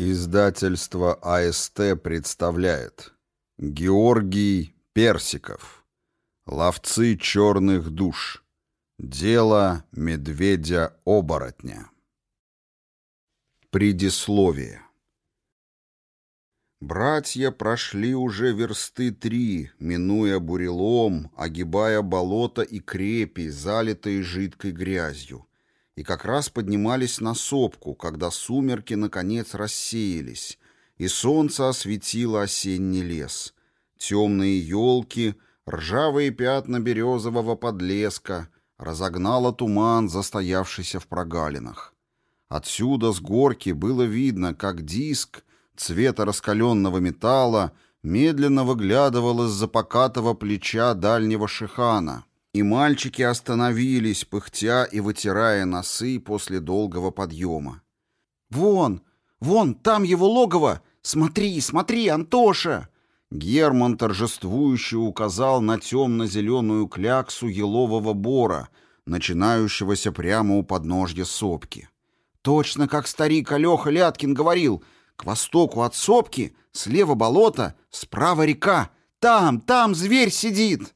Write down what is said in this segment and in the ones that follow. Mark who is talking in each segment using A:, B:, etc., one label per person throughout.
A: Издательство АСТ представляет Георгий Персиков. Ловцы черных душ. Дело медведя-оборотня Предисловие. Братья прошли уже версты три, минуя бурелом, огибая болото и крепи, залитые жидкой грязью и как раз поднимались на сопку, когда сумерки наконец рассеялись, и солнце осветило осенний лес. Темные елки, ржавые пятна березового подлеска, разогнало туман, застоявшийся в прогалинах. Отсюда с горки было видно, как диск цвета раскаленного металла медленно выглядывал из-за покатого плеча дальнего шихана, и мальчики остановились, пыхтя и вытирая носы после долгого подъема.
B: «Вон! Вон! Там его логово! Смотри, смотри, Антоша!»
A: Герман торжествующе указал на темно-зеленую кляксу елового бора, начинающегося прямо у подножья сопки.
B: «Точно как старик Алеха Ляткин говорил, к востоку от сопки, слева болото, справа река. Там, там зверь сидит!»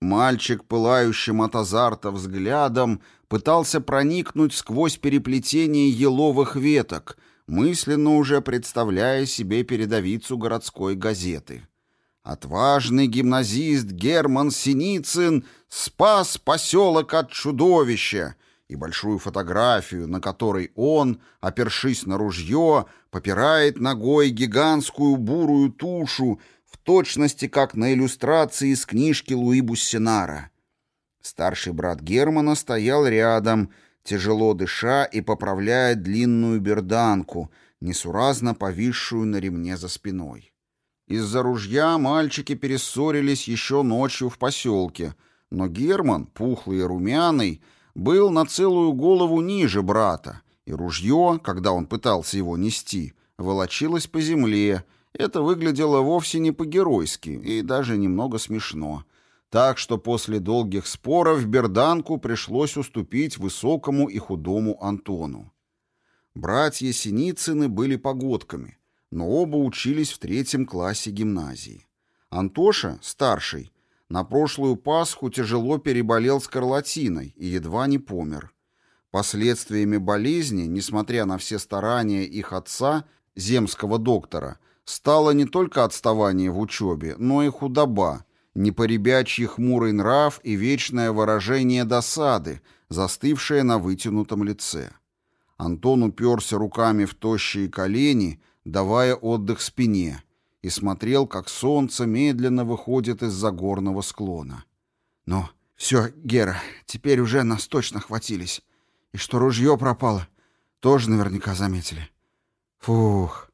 A: Мальчик, пылающим от азарта взглядом, пытался проникнуть сквозь переплетение еловых веток, мысленно уже представляя себе передовицу городской газеты. Отважный гимназист Герман Синицын спас поселок от чудовища, и большую фотографию, на которой он, опершись на ружье, попирает ногой гигантскую бурую тушу точности, как на иллюстрации из книжки Луи Буссинара. Старший брат Германа стоял рядом, тяжело дыша и поправляя длинную берданку, несуразно повисшую на ремне за спиной. Из-за ружья мальчики перессорились еще ночью в поселке, но Герман, пухлый и румяный, был на целую голову ниже брата, и ружье, когда он пытался его нести, волочилось по земле, это выглядело вовсе не по-геройски и даже немного смешно. Так что после долгих споров Берданку пришлось уступить высокому и худому Антону. Братья Синицыны были погодками, но оба учились в третьем классе гимназии. Антоша, старший, на прошлую Пасху тяжело переболел скарлатиной и едва не помер. Последствиями болезни, несмотря на все старания их отца, земского доктора, стало не только отставание в учебе, но и худоба, непоребячий хмурый нрав и вечное выражение досады, застывшее на вытянутом лице. Антон уперся руками в тощие колени, давая отдых спине, и смотрел, как солнце медленно выходит из-за горного склона. «Ну, все, Гера, теперь уже нас точно хватились. И что ружье пропало, тоже наверняка заметили. Фух!»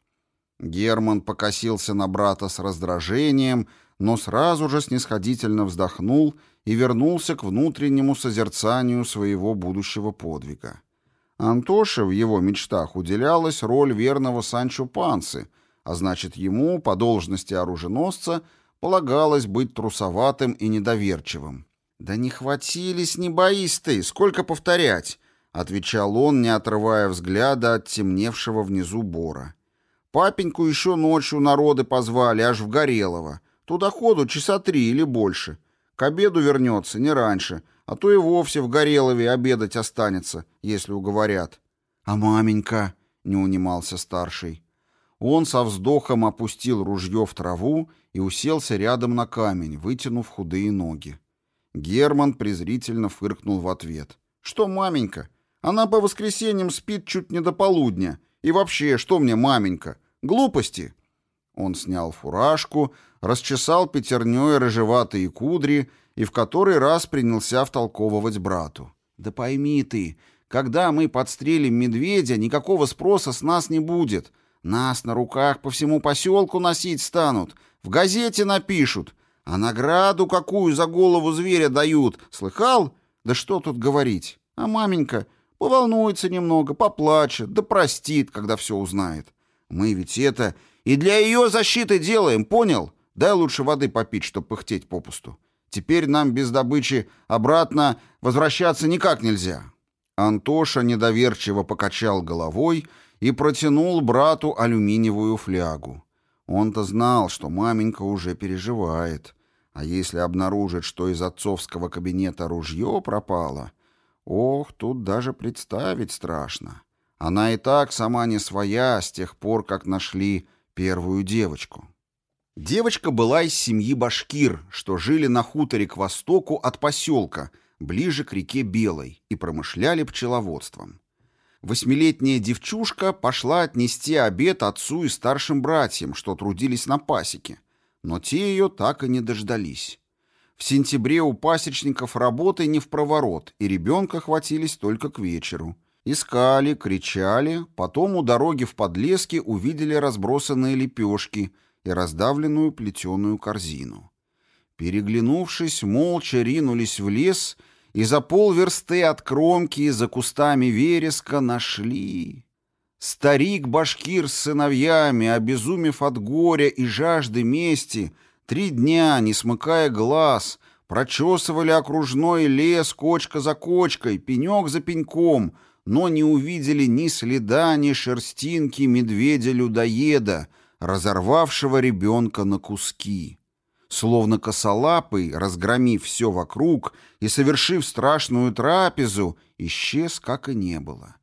A: Герман покосился на брата с раздражением, но сразу же снисходительно вздохнул и вернулся к внутреннему созерцанию своего будущего подвига. Антоше в его мечтах уделялась роль верного Санчо Панцы, а значит, ему, по должности оруженосца, полагалось быть трусоватым и недоверчивым. «Да не хватились, не боись ты, сколько повторять!» — отвечал он, не отрывая взгляда от темневшего внизу бора. — Папеньку еще ночью народы позвали, аж в Горелого. Туда ходу часа три или больше. К обеду вернется, не раньше, а то и вовсе в Горелове обедать останется, если уговорят. «А маменька?» — не унимался старший. Он со вздохом опустил ружье в траву и уселся рядом на камень, вытянув худые ноги. Герман презрительно фыркнул в ответ. «Что, маменька? Она по воскресеньям спит чуть не до полудня» И вообще, что мне маменька? Глупости!» Он снял фуражку, расчесал пятернёй рыжеватые кудри и в который раз принялся втолковывать брату. «Да пойми ты, когда мы подстрелим медведя, никакого спроса с нас не будет. Нас на руках по всему поселку носить станут, в газете напишут. А награду какую за голову зверя дают, слыхал? Да что тут говорить? А маменька, Поволнуется немного, поплачет, да простит, когда все узнает. Мы ведь это и для ее защиты делаем, понял? Дай лучше воды попить, чтоб пыхтеть попусту. Теперь нам без добычи обратно возвращаться никак нельзя». Антоша недоверчиво покачал головой и протянул брату алюминиевую флягу. Он-то знал, что маменька уже переживает. А если обнаружит, что из отцовского кабинета ружье пропало, Ох, тут даже представить страшно. Она и так сама не своя с тех пор, как нашли первую девочку. Девочка была из семьи башкир, что жили на хуторе к востоку от поселка, ближе к реке Белой, и промышляли пчеловодством. Восьмилетняя девчушка пошла отнести обед отцу и старшим братьям, что трудились на пасеке, но те ее так и не дождались. В сентябре у пасечников работы не в проворот, и ребенка хватились только к вечеру. Искали, кричали, потом у дороги в подлеске увидели разбросанные лепешки и раздавленную плетеную корзину. Переглянувшись, молча ринулись в лес и за полверсты от кромки за кустами вереска нашли. Старик-башкир с сыновьями, обезумев от горя и жажды мести, — Три дня, не смыкая глаз, прочесывали окружной лес кочка за кочкой, пенек за пеньком, но не увидели ни следа, ни шерстинки медведя-людоеда, разорвавшего ребенка на куски. Словно косолапый, разгромив все вокруг и совершив страшную трапезу, исчез, как и не было.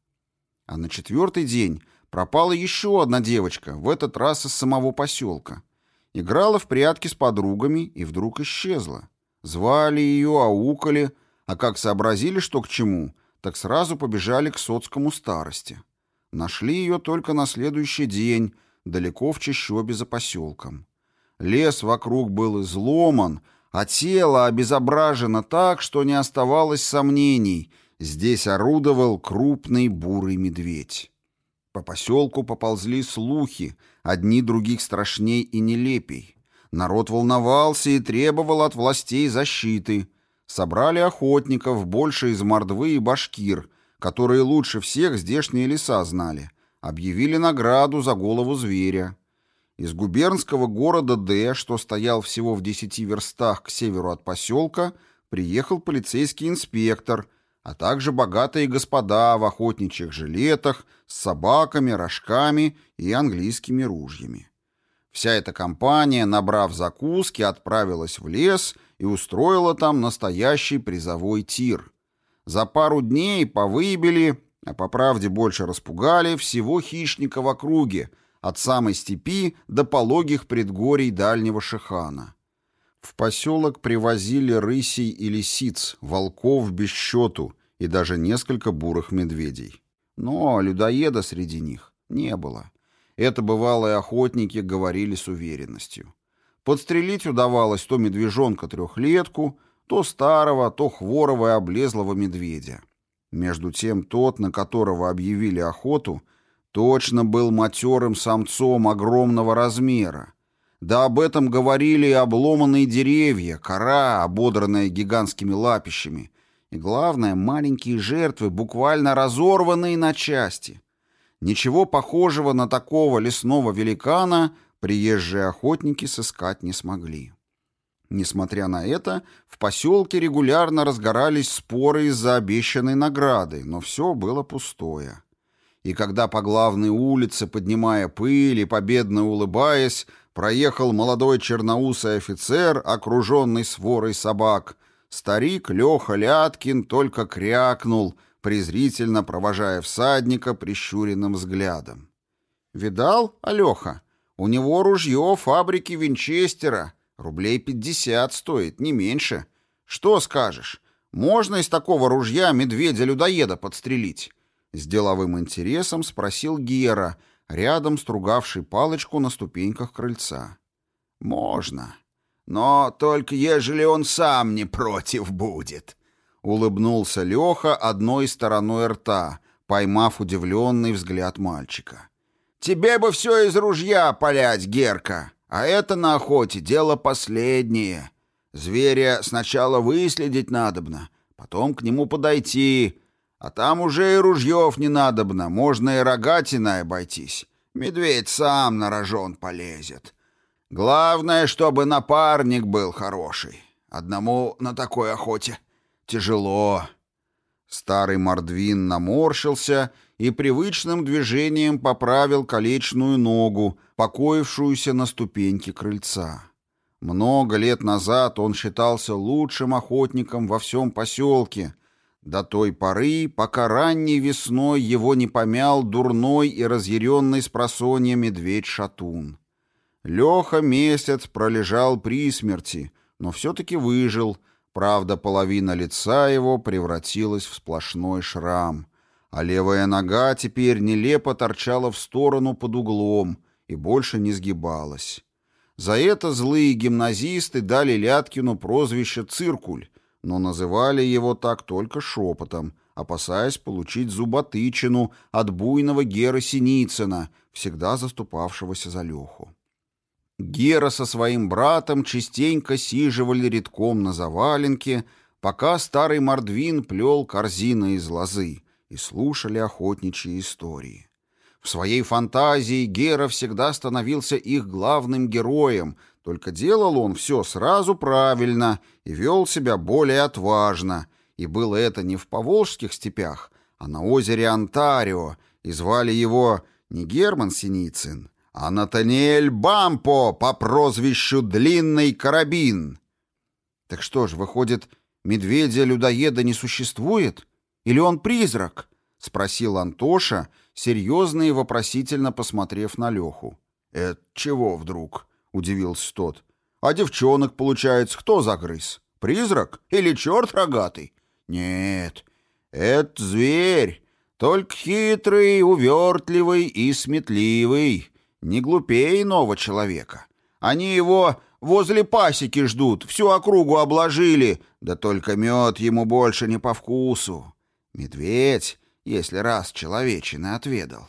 A: А на четвертый день пропала еще одна девочка, в этот раз из самого поселка. Играла в прятки с подругами и вдруг исчезла. Звали ее, аукали, а как сообразили, что к чему, так сразу побежали к соцкому старости. Нашли ее только на следующий день, далеко в чащобе за поселком. Лес вокруг был изломан, а тело обезображено так, что не оставалось сомнений. Здесь орудовал крупный бурый медведь. По поселку поползли слухи, одни других страшней и нелепей. Народ волновался и требовал от властей защиты. Собрали охотников больше из мордвы и башкир, которые лучше всех здешние леса знали. Объявили награду за голову зверя. Из губернского города Д, что стоял всего в десяти верстах к северу от поселка, приехал полицейский инспектор – а также богатые господа в охотничьих жилетах с собаками, рожками и английскими ружьями. Вся эта компания, набрав закуски, отправилась в лес и устроила там настоящий призовой тир. За пару дней повыбили, а по правде больше распугали, всего хищника в округе, от самой степи до пологих предгорий дальнего Шихана. В поселок привозили рысей и лисиц, волков без счету, и даже несколько бурых медведей. Но людоеда среди них не было. Это бывалые охотники говорили с уверенностью. Подстрелить удавалось то медвежонка-трехлетку, то старого, то хворого и облезлого медведя. Между тем тот, на которого объявили охоту, точно был матерым самцом огромного размера. Да об этом говорили и обломанные деревья, кора, ободранная гигантскими лапищами, и главное, маленькие жертвы, буквально разорванные на части. Ничего похожего на такого лесного великана приезжие охотники сыскать не смогли. Несмотря на это, в поселке регулярно разгорались споры из-за обещанной награды, но все было пустое. И когда по главной улице, поднимая пыль и победно улыбаясь, проехал молодой черноусый офицер, окруженный сворой собак, старик Леха Ляткин только крякнул, презрительно провожая всадника прищуренным взглядом. «Видал, Алеха? У него ружье фабрики Винчестера. Рублей пятьдесят стоит, не меньше. Что скажешь? Можно из такого ружья медведя-людоеда подстрелить?» С деловым интересом спросил Гера, рядом стругавший палочку на ступеньках крыльца. «Можно», но только ежели он сам не против будет. Улыбнулся Леха одной стороной рта, поймав удивленный взгляд мальчика. «Тебе бы все из ружья палять, Герка, а это на охоте дело последнее. Зверя сначала выследить надобно, потом к нему подойти, а там уже и ружьев не надобно, можно и рогатиной обойтись. Медведь сам на рожон полезет. Главное, чтобы напарник был хороший. Одному на такой охоте тяжело. Старый мордвин наморщился и привычным движением поправил колечную ногу, покоившуюся на ступеньке крыльца. Много лет назад он считался лучшим охотником во всем поселке, до той поры, пока ранней весной его не помял дурной и разъяренный с просонья медведь-шатун. Леха месяц пролежал при смерти, но все-таки выжил. Правда, половина лица его превратилась в сплошной шрам, а левая нога теперь нелепо торчала в сторону под углом и больше не сгибалась. За это злые гимназисты дали Ляткину прозвище «Циркуль», но называли его так только шепотом, опасаясь получить зуботычину от буйного Гера Синицына, всегда заступавшегося за Леху. Гера со своим братом частенько сиживали редком на заваленке, пока старый мордвин плел корзины из лозы и слушали охотничьи истории. В своей фантазии Гера всегда становился их главным героем, только делал он все сразу правильно и вел себя более отважно, и было это не в Поволжских степях, а на озере Онтарио, и звали его не Герман Синицын, а Натаниэль Бампо по прозвищу Длинный Карабин. Так что ж, выходит, медведя-людоеда не существует? Или он призрак? — спросил Антоша, серьезно и вопросительно посмотрев на Леху. — Это чего вдруг? — удивился тот. — А девчонок, получается, кто загрыз? Призрак или черт рогатый? — Нет, это зверь, только хитрый, увертливый и сметливый. Не глупее иного человека. Они его возле пасеки ждут, всю округу обложили, да только мед ему больше не по вкусу. Медведь, если раз человечина отведал,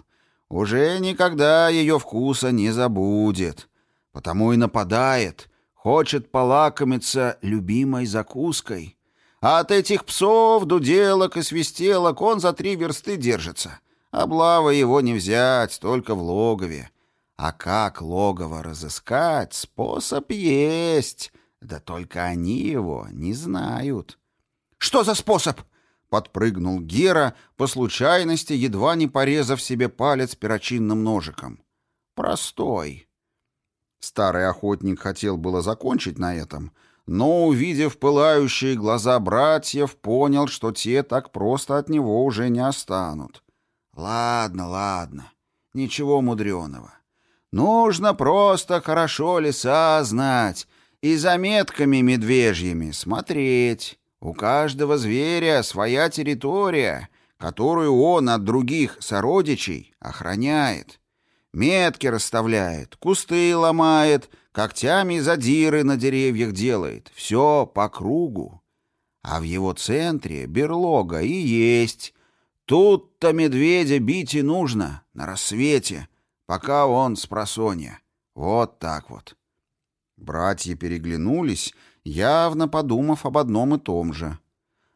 A: уже никогда ее вкуса не забудет. Потому и нападает, хочет полакомиться любимой закуской. А от этих псов, дуделок и свистелок он за три версты держится. Облава его не взять, только в логове. А как логово разыскать, способ есть, да только они его не знают. «Что за способ?» — подпрыгнул Гера, по случайности едва не порезав себе палец перочинным ножиком. «Простой». Старый охотник хотел было закончить на этом, но, увидев пылающие глаза братьев, понял, что те так просто от него уже не останут. «Ладно, ладно, ничего мудреного. Нужно просто хорошо леса знать и заметками медвежьими смотреть. У каждого зверя своя территория, которую он от других сородичей охраняет. Метки расставляет, кусты ломает, когтями задиры на деревьях делает. Все по кругу. А в его центре берлога и есть. Тут-то медведя бить и нужно на рассвете — Пока он с просонья. Вот так вот. Братья переглянулись, явно подумав об одном и том же.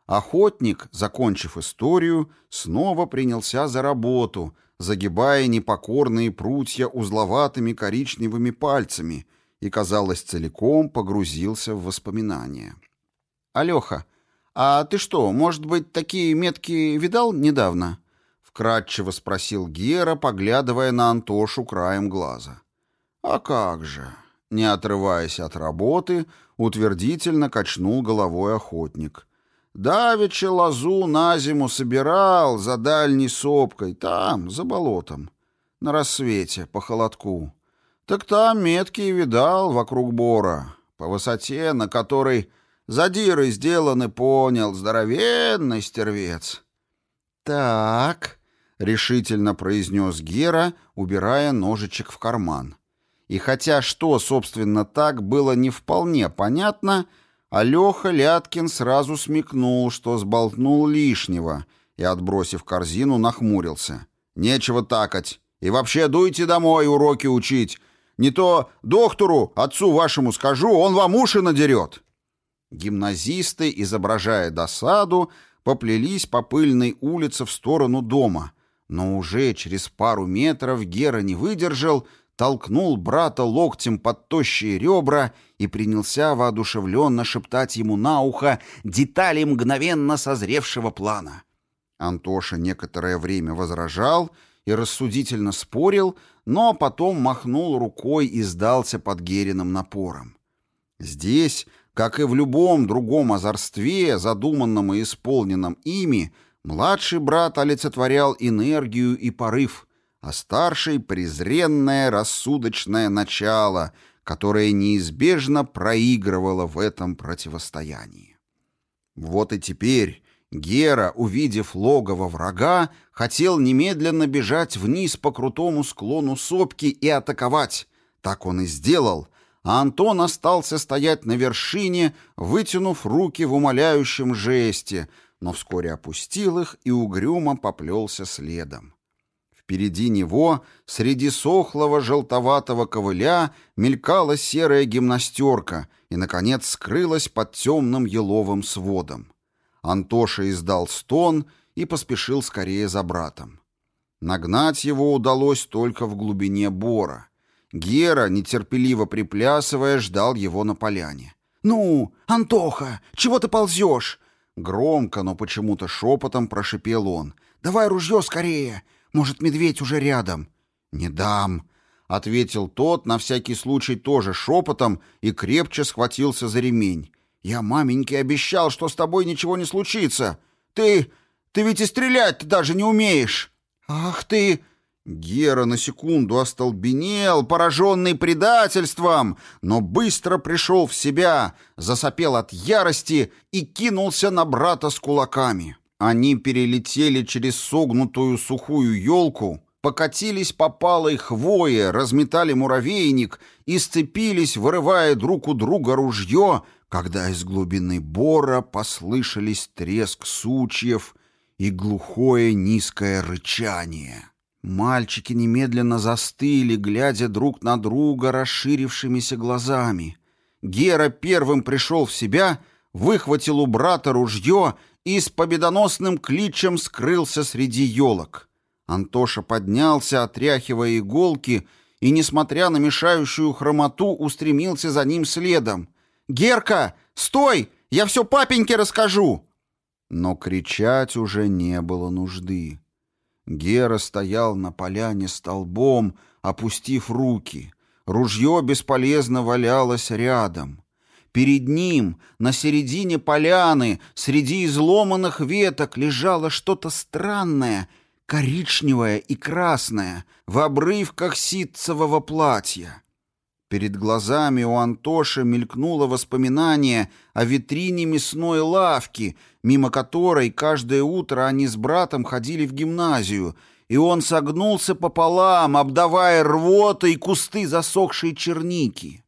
A: Охотник, закончив историю, снова принялся за работу, загибая непокорные прутья узловатыми коричневыми пальцами и, казалось, целиком погрузился в воспоминания. «Алёха, а ты что, может быть, такие метки видал недавно?» Вкратчиво спросил Гера, поглядывая на Антошу краем глаза. «А как же?» Не отрываясь от работы, утвердительно качнул головой охотник. «Давеча лозу на зиму собирал за дальней сопкой, там, за болотом, на рассвете, по холодку. Так там меткие видал вокруг бора, по высоте, на которой задиры сделаны, понял, здоровенный стервец». «Так», решительно произнес Гера, убирая ножичек в карман. И хотя что, собственно, так было не вполне понятно, Алёха Ляткин сразу смекнул, что сболтнул лишнего, и, отбросив корзину, нахмурился. «Нечего такать. И вообще дуйте домой уроки учить. Не то доктору, отцу вашему скажу, он вам уши надерет». Гимназисты, изображая досаду, поплелись по пыльной улице в сторону дома — но уже через пару метров Гера не выдержал, толкнул брата локтем под тощие ребра и принялся воодушевленно шептать ему на ухо детали мгновенно созревшего плана. Антоша некоторое время возражал и рассудительно спорил, но потом махнул рукой и сдался под Гериным напором. Здесь, как и в любом другом озорстве, задуманном и исполненном ими, Младший брат олицетворял энергию и порыв, а старший — презренное рассудочное начало, которое неизбежно проигрывало в этом противостоянии. Вот и теперь Гера, увидев логово врага, хотел немедленно бежать вниз по крутому склону сопки и атаковать. Так он и сделал, а Антон остался стоять на вершине, вытянув руки в умоляющем жесте — но вскоре опустил их и угрюмо поплелся следом. Впереди него, среди сохлого желтоватого ковыля, мелькала серая гимнастерка и, наконец, скрылась под темным еловым сводом. Антоша издал стон и поспешил скорее за братом. Нагнать его удалось только в глубине бора. Гера, нетерпеливо приплясывая, ждал его на поляне.
B: «Ну, Антоха, чего ты ползешь?
A: Громко, но почему-то шепотом прошипел он.
B: «Давай ружье скорее! Может, медведь уже рядом?»
A: «Не дам!» — ответил тот, на всякий случай тоже шепотом, и крепче схватился за ремень. «Я маменьке обещал, что с тобой ничего не случится! Ты... ты ведь и стрелять ты даже не умеешь!»
B: «Ах ты!»
A: Гера на секунду остолбенел, пораженный предательством, но быстро пришел в себя, засопел от ярости и кинулся на брата с кулаками. Они перелетели через согнутую сухую елку, покатились по палой хвое, разметали муравейник и сцепились, вырывая друг у друга ружье, когда из глубины бора послышались треск сучьев и глухое низкое рычание. Мальчики немедленно застыли, глядя друг на друга расширившимися глазами. Гера первым пришел в себя, выхватил у брата ружье и с победоносным кличем скрылся среди елок. Антоша поднялся, отряхивая иголки, и, несмотря на мешающую хромоту, устремился за ним следом. «Герка, стой! Я все папеньке расскажу!» Но кричать уже не было нужды. Гера стоял на поляне столбом, опустив руки. Ружье бесполезно валялось рядом. Перед ним, на середине поляны, среди изломанных веток лежало что-то странное, коричневое и красное, в обрывках ситцевого платья. Перед глазами у Антоши мелькнуло воспоминание о витрине мясной лавки, мимо которой каждое утро они с братом ходили в гимназию, и он согнулся пополам, обдавая рвотой кусты засохшей черники.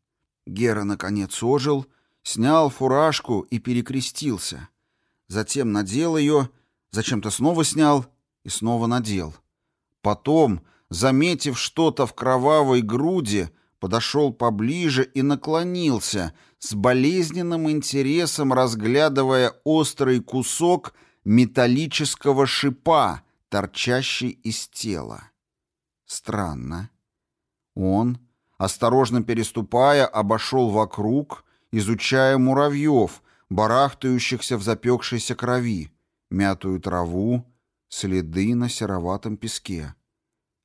A: Гера, наконец, ожил, снял фуражку и перекрестился. Затем надел ее, зачем-то снова снял и снова надел. Потом, заметив что-то в кровавой груди, подошел поближе и наклонился, с болезненным интересом разглядывая острый кусок металлического шипа, торчащий из тела. Странно. Он, осторожно переступая, обошел вокруг, изучая муравьев, барахтающихся в запекшейся крови, мятую траву, следы на сероватом песке.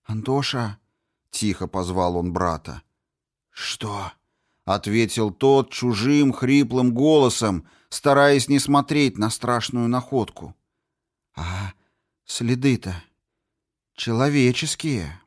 B: «Антоша!» — тихо позвал он брата.
A: «Что?» — ответил тот чужим хриплым голосом, стараясь не смотреть на страшную находку.
B: «А следы-то человеческие».